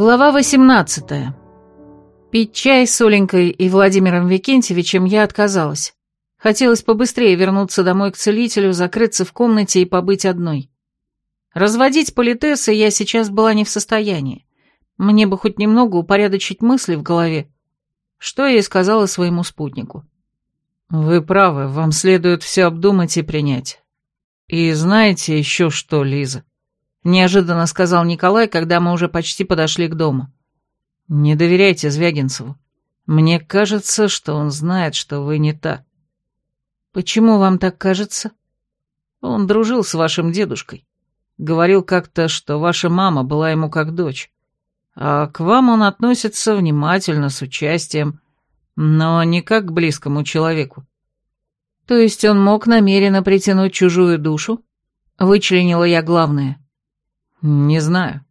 Глава 18. Пить чай с Оленькой и Владимиром Викентьевичем я отказалась. Хотелось побыстрее вернуться домой к целителю, закрыться в комнате и побыть одной. Разводить политесы я сейчас была не в состоянии. Мне бы хоть немного упорядочить мысли в голове, что я и сказала своему спутнику. «Вы правы, вам следует все обдумать и принять. И знаете еще что, Лиза?» Неожиданно сказал Николай, когда мы уже почти подошли к дому. Не доверяйте Звягинцеву. Мне кажется, что он знает, что вы не та. Почему вам так кажется? Он дружил с вашим дедушкой. Говорил как-то, что ваша мама была ему как дочь. А к вам он относится внимательно, с участием, но не как к близкому человеку. То есть он мог намеренно притянуть чужую душу? Вычленила я главное. «Не знаю.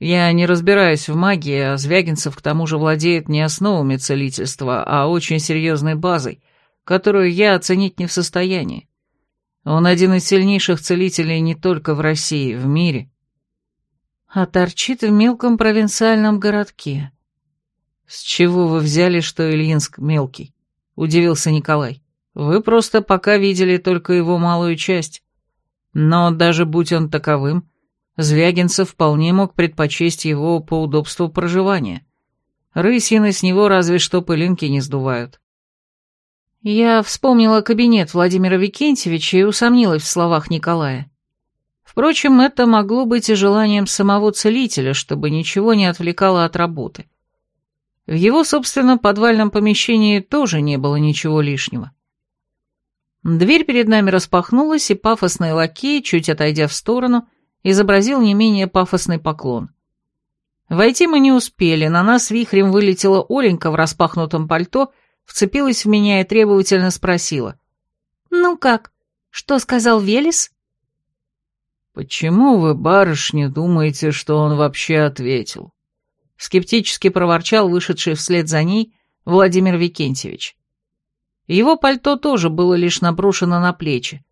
Я не разбираюсь в магии, а Звягинцев к тому же владеет не основами целительства, а очень серьезной базой, которую я оценить не в состоянии. Он один из сильнейших целителей не только в России, в мире. А торчит в мелком провинциальном городке. С чего вы взяли, что Ильинск мелкий? Удивился Николай. Вы просто пока видели только его малую часть. Но даже будь он таковым, Звягинцев вполне мог предпочесть его по удобству проживания. Рысины с него разве что пылинки не сдувают. Я вспомнила кабинет Владимира Викентьевича и усомнилась в словах Николая. Впрочем, это могло быть и желанием самого целителя, чтобы ничего не отвлекало от работы. В его, собственно, подвальном помещении тоже не было ничего лишнего. Дверь перед нами распахнулась, и пафосный лакей, чуть отойдя в сторону, изобразил не менее пафосный поклон. Войти мы не успели, на нас вихрем вылетела Оленька в распахнутом пальто, вцепилась в меня и требовательно спросила. «Ну как, что сказал Велес?» «Почему вы, барышня, думаете, что он вообще ответил?» Скептически проворчал вышедший вслед за ней Владимир Викентьевич. Его пальто тоже было лишь наброшено на плечи.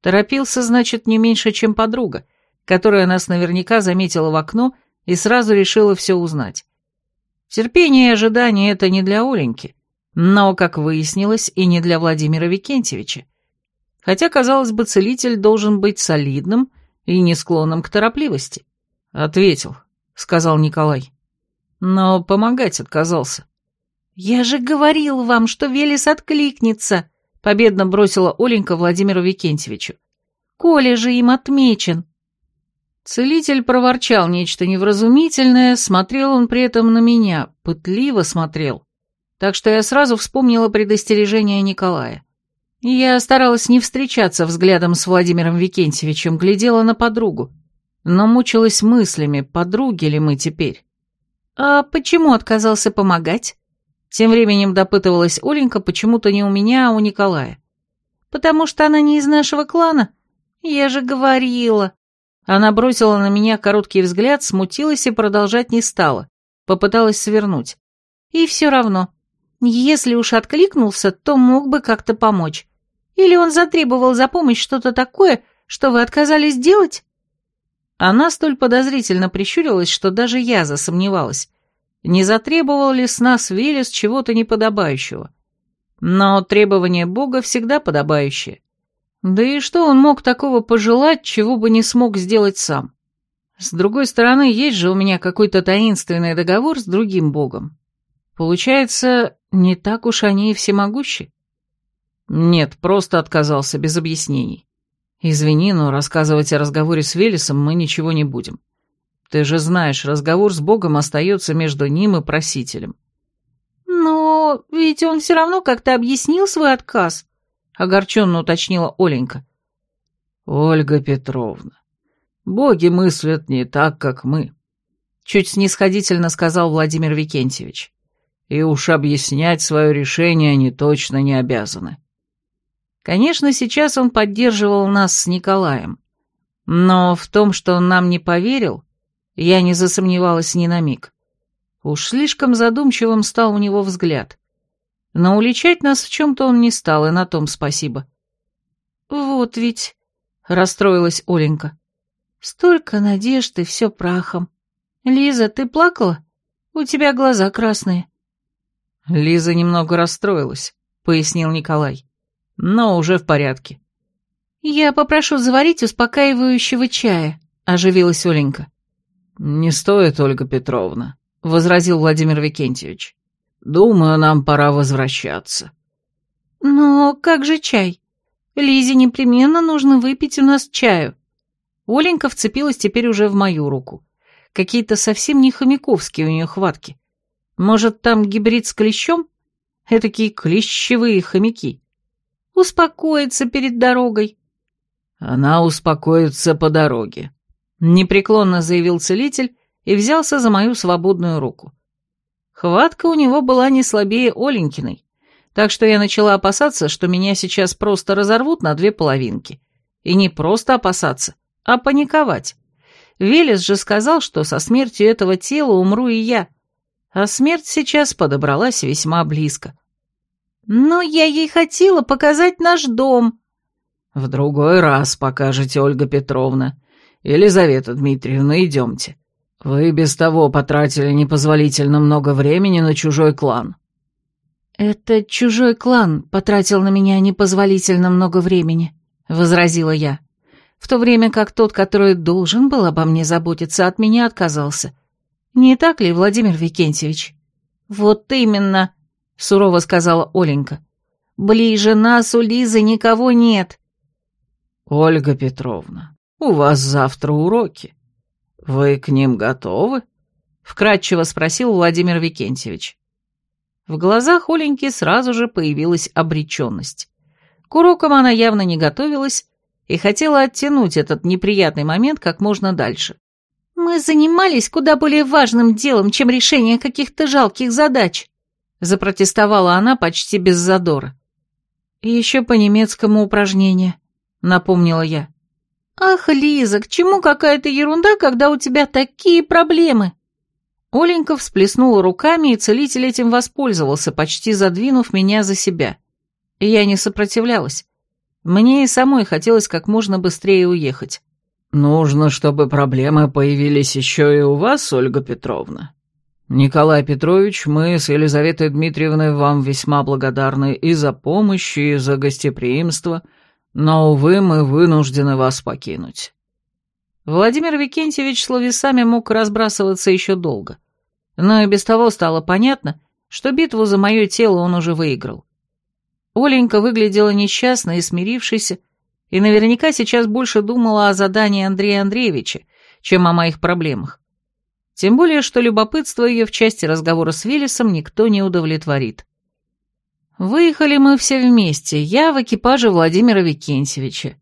Торопился, значит, не меньше, чем подруга, которая нас наверняка заметила в окно и сразу решила все узнать. Терпение и ожидание — это не для Оленьки, но, как выяснилось, и не для Владимира Викентьевича. Хотя, казалось бы, целитель должен быть солидным и не склонным к торопливости. «Ответил», — сказал Николай. Но помогать отказался. «Я же говорил вам, что Велес откликнется», — победно бросила Оленька Владимиру Викентьевичу. «Коля же им отмечен». Целитель проворчал нечто невразумительное, смотрел он при этом на меня, пытливо смотрел. Так что я сразу вспомнила предостережение Николая. Я старалась не встречаться взглядом с Владимиром Викентьевичем, глядела на подругу, но мучилась мыслями, подруги ли мы теперь. «А почему отказался помогать?» Тем временем допытывалась Оленька почему-то не у меня, а у Николая. «Потому что она не из нашего клана? Я же говорила!» Она бросила на меня короткий взгляд, смутилась и продолжать не стала. Попыталась свернуть. И все равно. Если уж откликнулся, то мог бы как-то помочь. Или он затребовал за помощь что-то такое, что вы отказались делать? Она столь подозрительно прищурилась, что даже я засомневалась. Не затребовал ли с нас Велес чего-то неподобающего? Но требование Бога всегда подобающее. Да и что он мог такого пожелать, чего бы не смог сделать сам? С другой стороны, есть же у меня какой-то таинственный договор с другим богом. Получается, не так уж они и всемогущи? Нет, просто отказался, без объяснений. Извини, но рассказывать о разговоре с Велесом мы ничего не будем. Ты же знаешь, разговор с богом остается между ним и просителем. Но ведь он все равно как-то объяснил свой отказ. — огорченно уточнила Оленька. «Ольга Петровна, боги мыслят не так, как мы», — чуть снисходительно сказал Владимир Викентьевич. «И уж объяснять свое решение они точно не обязаны». Конечно, сейчас он поддерживал нас с Николаем. Но в том, что он нам не поверил, я не засомневалась ни на миг. Уж слишком задумчивым стал у него взгляд. Но уличать нас в чем-то он не стал, и на том спасибо. «Вот ведь...» — расстроилась Оленька. «Столько надежд и все прахом. «Лиза, ты плакала? У тебя глаза красные». Лиза немного расстроилась, пояснил Николай. Но уже в порядке. «Я попрошу заварить успокаивающего чая», — оживилась Оленька. «Не стоит, Ольга Петровна», — возразил Владимир Викентьевич. «Думаю, нам пора возвращаться». «Но как же чай? Лизе непременно нужно выпить у нас чаю». Оленька вцепилась теперь уже в мою руку. Какие-то совсем не хомяковские у нее хватки. Может, там гибрид с клещом? Этакие клещевые хомяки. Успокоиться перед дорогой. Она успокоится по дороге, непреклонно заявил целитель и взялся за мою свободную руку. Хватка у него была не слабее Оленькиной, так что я начала опасаться, что меня сейчас просто разорвут на две половинки. И не просто опасаться, а паниковать. Велес же сказал, что со смертью этого тела умру и я, а смерть сейчас подобралась весьма близко. «Но я ей хотела показать наш дом». «В другой раз покажете, Ольга Петровна. Елизавета Дмитриевна, идемте. Вы без того потратили непозволительно много времени на чужой клан». «Это чужой клан потратил на меня непозволительно много времени», — возразила я в то время как тот, который должен был обо мне заботиться, от меня отказался. Не так ли, Владимир Викентьевич? Вот именно, сурово сказала Оленька. Ближе нас у Лизы никого нет. Ольга Петровна, у вас завтра уроки. Вы к ним готовы? Вкратчиво спросил Владимир Викентьевич. В глазах Оленьки сразу же появилась обреченность. К урокам она явно не готовилась, и хотела оттянуть этот неприятный момент как можно дальше. «Мы занимались куда более важным делом, чем решение каких-то жалких задач», запротестовала она почти без задора. «Еще по немецкому упражнению», — напомнила я. «Ах, Лиза, к чему какая-то ерунда, когда у тебя такие проблемы?» Оленька всплеснула руками, и целитель этим воспользовался, почти задвинув меня за себя. Я не сопротивлялась. Мне и самой хотелось как можно быстрее уехать. «Нужно, чтобы проблемы появились еще и у вас, Ольга Петровна. Николай Петрович, мы с Елизаветой Дмитриевной вам весьма благодарны и за помощь, и за гостеприимство, но, увы, мы вынуждены вас покинуть». Владимир Викентьевич словесами мог разбрасываться еще долго, но и без того стало понятно, что битву за мое тело он уже выиграл. Оленька выглядела несчастной и смирившейся, и наверняка сейчас больше думала о задании Андрея Андреевича, чем о моих проблемах. Тем более, что любопытство ее в части разговора с Велесом никто не удовлетворит. Выехали мы все вместе, я в экипаже Владимира Викентьевича.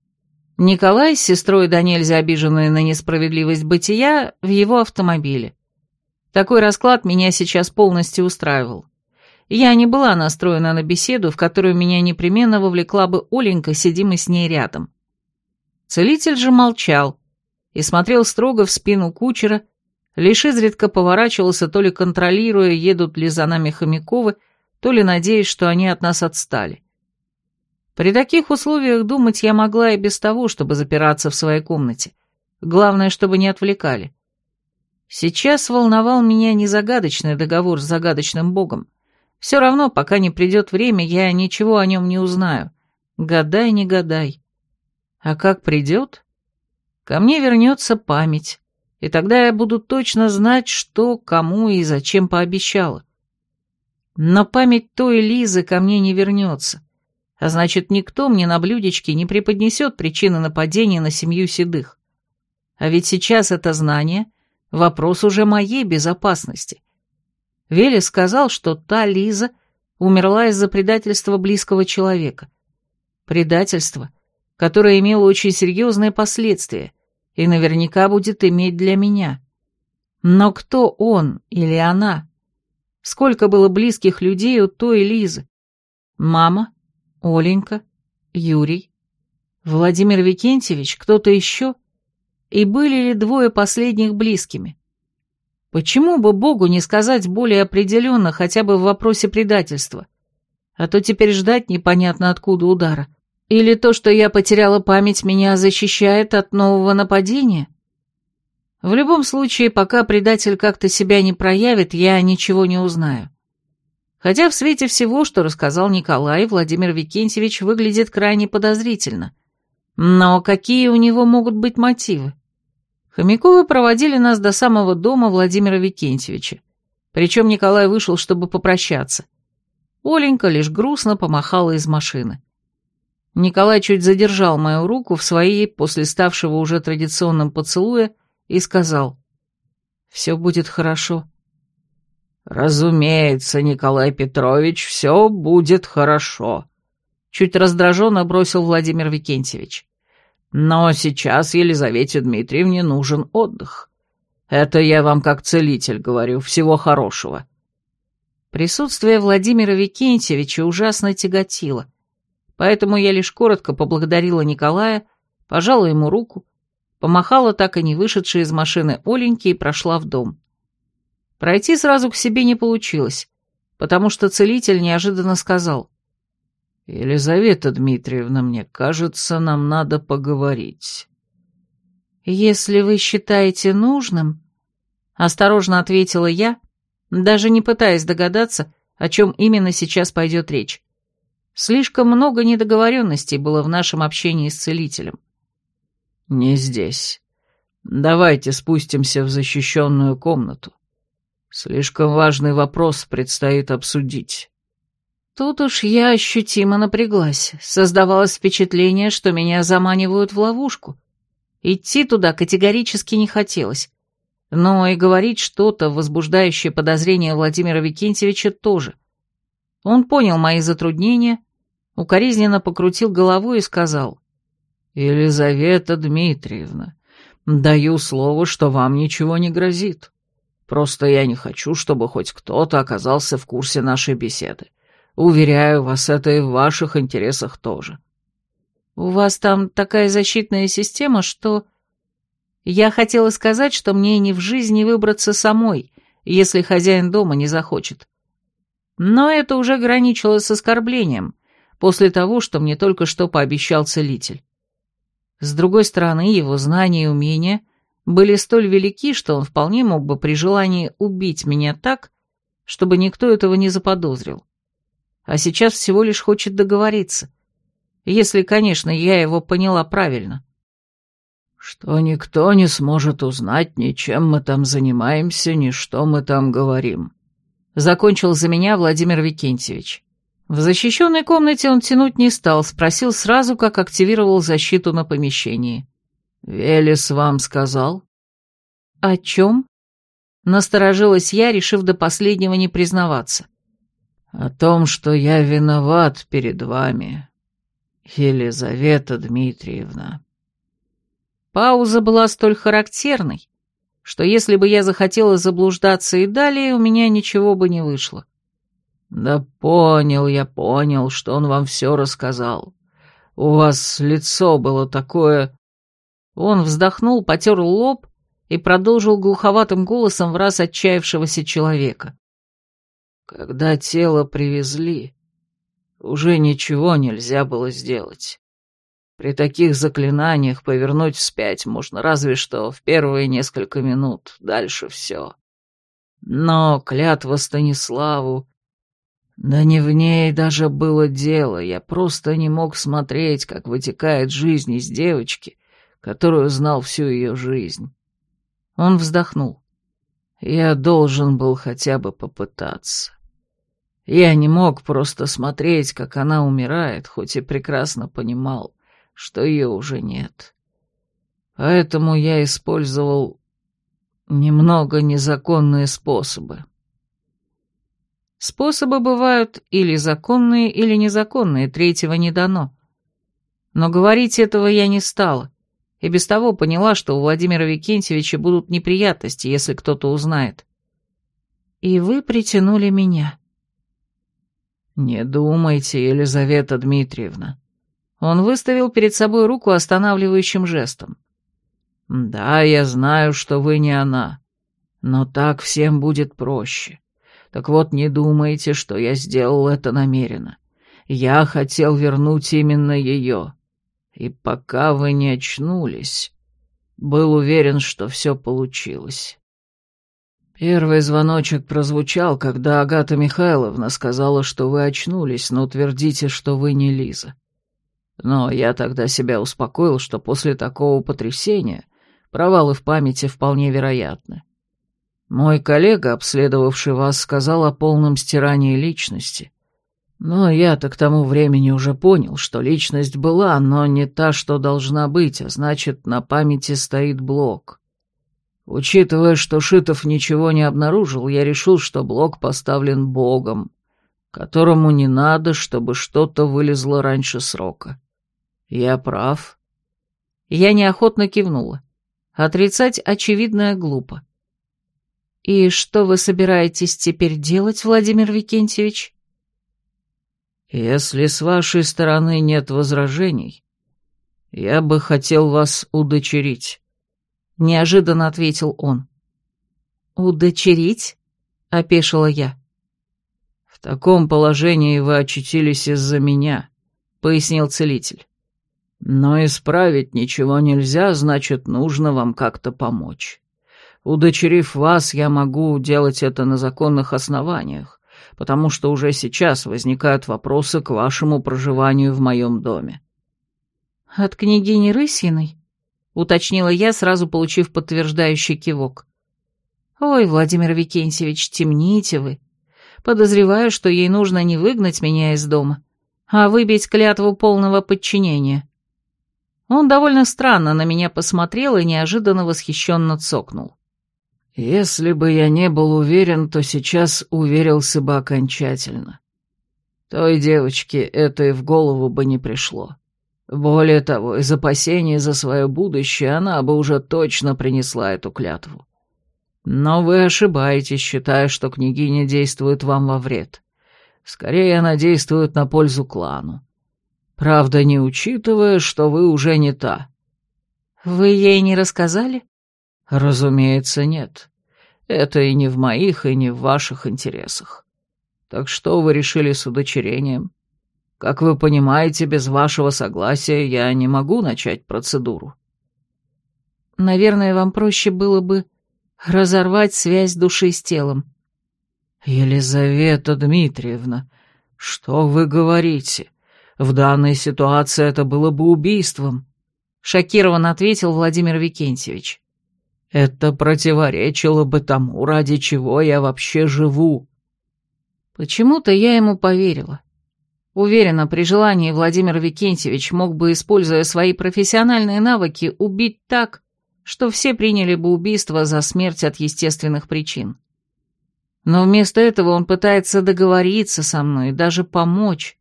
Николай с сестрой да нельзя на несправедливость бытия в его автомобиле. Такой расклад меня сейчас полностью устраивал. Я не была настроена на беседу, в которую меня непременно вовлекла бы Оленька, сидим с ней рядом. Целитель же молчал и смотрел строго в спину кучера, лишь изредка поворачивался, то ли контролируя, едут ли за нами Хомяковы, то ли надеясь, что они от нас отстали. При таких условиях думать я могла и без того, чтобы запираться в своей комнате. Главное, чтобы не отвлекали. Сейчас волновал меня не загадочный договор с загадочным богом, все равно, пока не придет время, я ничего о нем не узнаю. Гадай, не гадай. А как придет? Ко мне вернется память, и тогда я буду точно знать, что, кому и зачем пообещала. Но память той Лизы ко мне не вернется, а значит, никто мне на блюдечке не преподнесет причины нападения на семью седых. А ведь сейчас это знание — вопрос уже моей безопасности. Вели сказал, что та Лиза умерла из-за предательства близкого человека. Предательство, которое имело очень серьезные последствия и наверняка будет иметь для меня. Но кто он или она? Сколько было близких людей у той Лизы? Мама, Оленька, Юрий, Владимир Викентьевич, кто-то еще? И были ли двое последних близкими? Почему бы Богу не сказать более определенно хотя бы в вопросе предательства? А то теперь ждать непонятно откуда удара. Или то, что я потеряла память, меня защищает от нового нападения? В любом случае, пока предатель как-то себя не проявит, я ничего не узнаю. Хотя в свете всего, что рассказал Николай, Владимир Викентьевич выглядит крайне подозрительно. Но какие у него могут быть мотивы? Хомяковы проводили нас до самого дома Владимира Викентьевича. Причем Николай вышел, чтобы попрощаться. Оленька лишь грустно помахала из машины. Николай чуть задержал мою руку в своей, после ставшего уже традиционным поцелуя, и сказал, «Все будет хорошо». «Разумеется, Николай Петрович, все будет хорошо», — чуть раздраженно бросил Владимир Викентьевич. «Но сейчас Елизавете Дмитриевне нужен отдых. Это я вам как целитель говорю, всего хорошего». Присутствие Владимира Викентьевича ужасно тяготило, поэтому я лишь коротко поблагодарила Николая, пожала ему руку, помахала так и не вышедшей из машины Оленьки и прошла в дом. Пройти сразу к себе не получилось, потому что целитель неожиданно сказал. «Елизавета Дмитриевна, мне кажется, нам надо поговорить». «Если вы считаете нужным...» — осторожно ответила я, — даже не пытаясь догадаться, о чем именно сейчас пойдет речь. Слишком много недоговоренностей было в нашем общении с целителем. «Не здесь. Давайте спустимся в защищенную комнату. Слишком важный вопрос предстоит обсудить». Тут уж я ощутимо напряглась. Создавалось впечатление, что меня заманивают в ловушку. Идти туда категорически не хотелось. Но и говорить что-то, возбуждающее подозрения Владимира Викентьевича, тоже. Он понял мои затруднения, укоризненно покрутил головой и сказал. «Елизавета Дмитриевна, даю слово, что вам ничего не грозит. Просто я не хочу, чтобы хоть кто-то оказался в курсе нашей беседы. Уверяю вас, это и в ваших интересах тоже». «У вас там такая защитная система, что...» Я хотела сказать, что мне ни в жизни выбраться самой, если хозяин дома не захочет. Но это уже граничило с оскорблением, после того, что мне только что пообещал целитель. С другой стороны, его знания и умения были столь велики, что он вполне мог бы при желании убить меня так, чтобы никто этого не заподозрил. А сейчас всего лишь хочет договориться. Если, конечно, я его поняла правильно что никто не сможет узнать ни чем мы там занимаемся, ни что мы там говорим. Закончил за меня Владимир Викентьевич. В защищенной комнате он тянуть не стал, спросил сразу, как активировал защиту на помещении. «Велес вам сказал?» «О чем?» Насторожилась я, решив до последнего не признаваться. «О том, что я виноват перед вами, Елизавета Дмитриевна». Пауза была столь характерной, что если бы я захотела заблуждаться и далее, у меня ничего бы не вышло. «Да понял я, понял, что он вам все рассказал. У вас лицо было такое...» Он вздохнул, потер лоб и продолжил глуховатым голосом в раз отчаявшегося человека. «Когда тело привезли, уже ничего нельзя было сделать. При таких заклинаниях повернуть вспять можно разве что в первые несколько минут, дальше все. Но клятва Станиславу... Да не в ней даже было дело, я просто не мог смотреть, как вытекает жизнь из девочки, которую знал всю ее жизнь. Он вздохнул. Я должен был хотя бы попытаться. Я не мог просто смотреть, как она умирает, хоть и прекрасно понимал, что ее уже нет. Поэтому я использовал немного незаконные способы. Способы бывают или законные, или незаконные, третьего не дано. Но говорить этого я не стала, и без того поняла, что у Владимира Викентьевича будут неприятности, если кто-то узнает. И вы притянули меня. Не думайте, Елизавета Дмитриевна. Он выставил перед собой руку останавливающим жестом. «Да, я знаю, что вы не она, но так всем будет проще. Так вот, не думайте, что я сделал это намеренно. Я хотел вернуть именно ее. И пока вы не очнулись, Был уверен, что все получилось. Первый звоночек прозвучал, когда Агата Михайловна сказала, что вы очнулись, но твердите, что вы не Лиза. Но я тогда себя успокоил, что после такого потрясения провалы в памяти вполне вероятны. Мой коллега, обследовавший вас, сказал о полном стирании личности. Но я-то к тому времени уже понял, что личность была, но не та, что должна быть, а значит, на памяти стоит блок. Учитывая, что Шитов ничего не обнаружил, я решил, что блок поставлен Богом, которому не надо, чтобы что-то вылезло раньше срока. Я прав. Я неохотно кивнула. Отрицать очевидное глупо. «И что вы собираетесь теперь делать, Владимир Викентьевич?» «Если с вашей стороны нет возражений, я бы хотел вас удочерить», — неожиданно ответил он. «Удочерить?» — опешила я. «В таком положении вы очутились из-за меня», — пояснил целитель. «Но исправить ничего нельзя, значит, нужно вам как-то помочь». Удочерив вас, я могу делать это на законных основаниях, потому что уже сейчас возникают вопросы к вашему проживанию в моем доме». «От княгини Рысиной?» — уточнила я, сразу получив подтверждающий кивок. «Ой, Владимир Викентьевич, темните вы. Подозреваю, что ей нужно не выгнать меня из дома, а выбить клятву полного подчинения». Он довольно странно на меня посмотрел и неожиданно восхищенно цокнул. Если бы я не был уверен, то сейчас уверился бы окончательно. Той девочке это и в голову бы не пришло. Более того, из опасений за свое будущее она бы уже точно принесла эту клятву. Но вы ошибаетесь, считая, что княгиня действует вам во вред. Скорее, она действует на пользу клану. Правда, не учитывая, что вы уже не та. Вы ей не рассказали? Разумеется, нет. Это и не в моих, и не в ваших интересах. Так что вы решили с удочерением? Как вы понимаете, без вашего согласия я не могу начать процедуру. Наверное, вам проще было бы разорвать связь души с телом. Елизавета Дмитриевна, что вы говорите? В данной ситуации это было бы убийством, шокированно ответил Владимир Викентьевич. Это противоречило бы тому, ради чего я вообще живу. Почему-то я ему поверила. Уверена, при желании Владимир Викентьевич мог бы, используя свои профессиональные навыки, убить так, что все приняли бы убийство за смерть от естественных причин. Но вместо этого он пытается договориться со мной, даже помочь.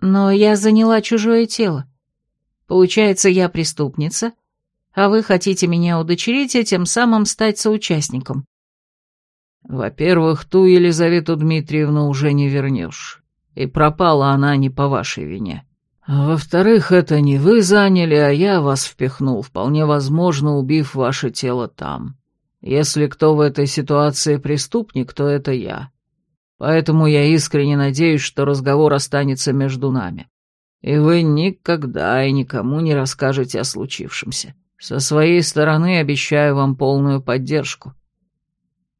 Но я заняла чужое тело. Получается, я преступница — а вы хотите меня удочерить и тем самым стать соучастником. Во-первых, ту Елизавету Дмитриевну уже не вернешь, и пропала она не по вашей вине. А во-вторых, это не вы заняли, а я вас впихнул, вполне возможно, убив ваше тело там. Если кто в этой ситуации преступник, то это я. Поэтому я искренне надеюсь, что разговор останется между нами. И вы никогда и никому не расскажете о случившемся. Со своей стороны обещаю вам полную поддержку.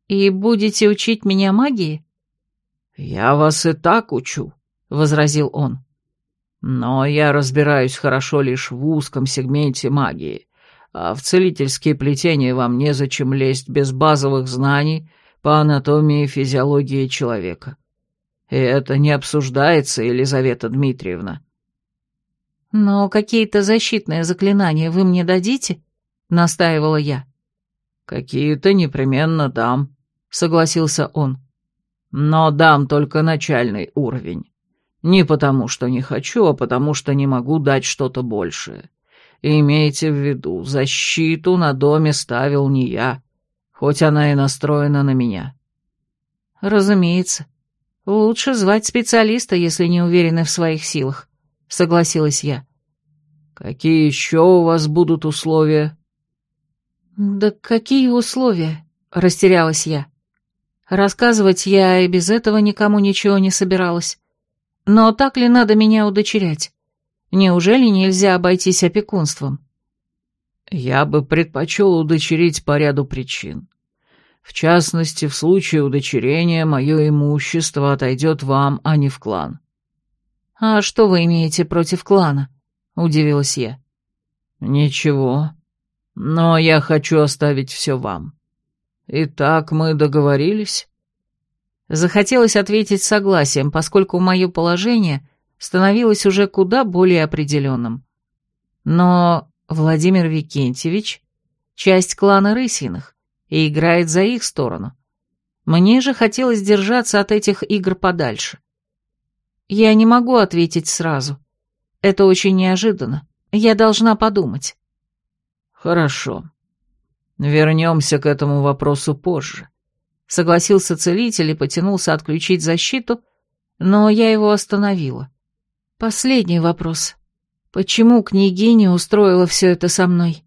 И будете учить меня магии? Я вас и так учу, возразил он. Но я разбираюсь хорошо лишь в узком сегменте магии, а в целительские плетения вам незачем лезть без базовых знаний по анатомии и физиологии человека. И это не обсуждается, Елизавета Дмитриевна. «Но какие-то защитные заклинания вы мне дадите?» — настаивала я. «Какие-то непременно дам», — согласился он. «Но дам только начальный уровень. Не потому, что не хочу, а потому, что не могу дать что-то большее. Имейте в виду, защиту на доме ставил не я, хоть она и настроена на меня». «Разумеется. Лучше звать специалиста, если не уверены в своих силах согласилась я. «Какие еще у вас будут условия?» «Да какие условия?» — растерялась я. Рассказывать я и без этого никому ничего не собиралась. Но так ли надо меня удочерять? Неужели нельзя обойтись опекунством? Я бы предпочел удочерить по ряду причин. В частности, в случае удочерения мое имущество отойдет вам, а не в клан. «А что вы имеете против клана?» — удивилась я. «Ничего. Но я хочу оставить все вам. Итак, мы договорились?» Захотелось ответить согласием, поскольку мое положение становилось уже куда более определенным. Но Владимир Викентьевич — часть клана Рысиных и играет за их сторону. Мне же хотелось держаться от этих игр подальше. Я не могу ответить сразу. Это очень неожиданно. Я должна подумать. Хорошо. Вернемся к этому вопросу позже. Согласился целитель и потянулся отключить защиту, но я его остановила. Последний вопрос. Почему княгиня устроила все это со мной?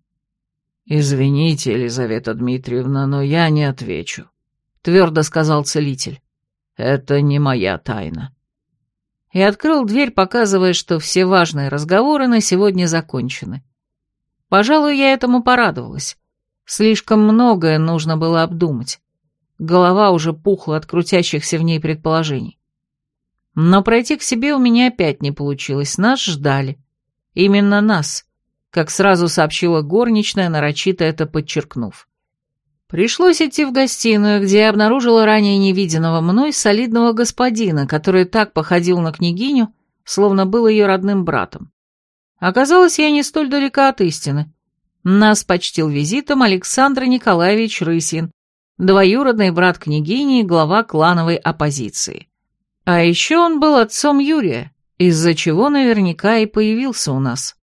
«Извините, Елизавета Дмитриевна, но я не отвечу», — твердо сказал целитель. «Это не моя тайна» и открыл дверь, показывая, что все важные разговоры на сегодня закончены. Пожалуй, я этому порадовалась. Слишком многое нужно было обдумать. Голова уже пухла от крутящихся в ней предположений. Но пройти к себе у меня опять не получилось, нас ждали. Именно нас, как сразу сообщила горничная, нарочито это подчеркнув. Пришлось идти в гостиную, где я обнаружила ранее невиденного мной солидного господина, который так походил на княгиню, словно был ее родным братом. Оказалось, я не столь далека от истины. Нас почтил визитом Александр Николаевич Рысин, двоюродный брат княгини и глава клановой оппозиции. А еще он был отцом Юрия, из-за чего наверняка и появился у нас.